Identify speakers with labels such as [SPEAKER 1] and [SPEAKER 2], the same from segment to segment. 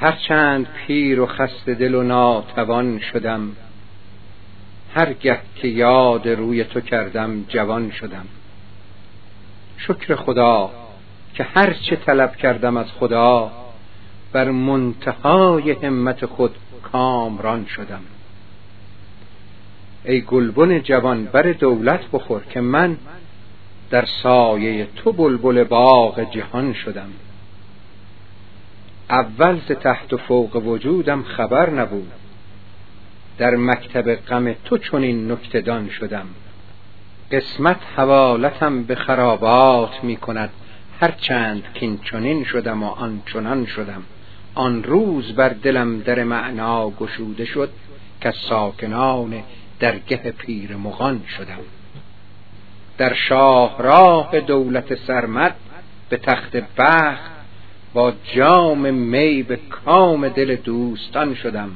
[SPEAKER 1] هرچند پیر و خسته دل و ناتوان شدم. هرگه که یاد روی تو کردم جوان شدم. شکر خدا که هر چه طلب کردم از خدا بر منتهای همت خود کامران شدم. ای گلبن جوان بر دولت بخور که من در سایه تو بلبل باغ جهان شدم. اول ز تحت و فوق وجودم خبر نبود. در مکتب غم تو چنین نکتدان شدم. قسمت حوالتم به خرابات می کند. هر چند کین چنین شدم و آن چنان شدم. آن روز بر دلم در معنا گشوده شد که ساکنان درگه پیر مغان شدم. در شاهراه دولت سرمد به تخت بخت با جام می به کام دل دوستان شدم.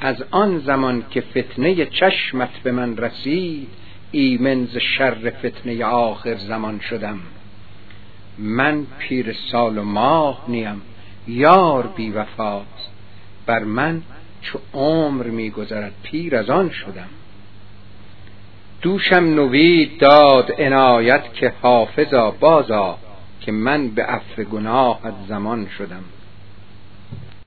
[SPEAKER 1] از آن زمان که فتنه چشمت به من رسید ایمن ز شر فتنه آخر زمان شدم. من پیر سال و ماه نیم یار بی وفاست بر من چو عمر میگذرد پیر از آن شدم. دوشم نوید داد عنایت که حافظا بازا که من به عفو گناهت زمان شدم.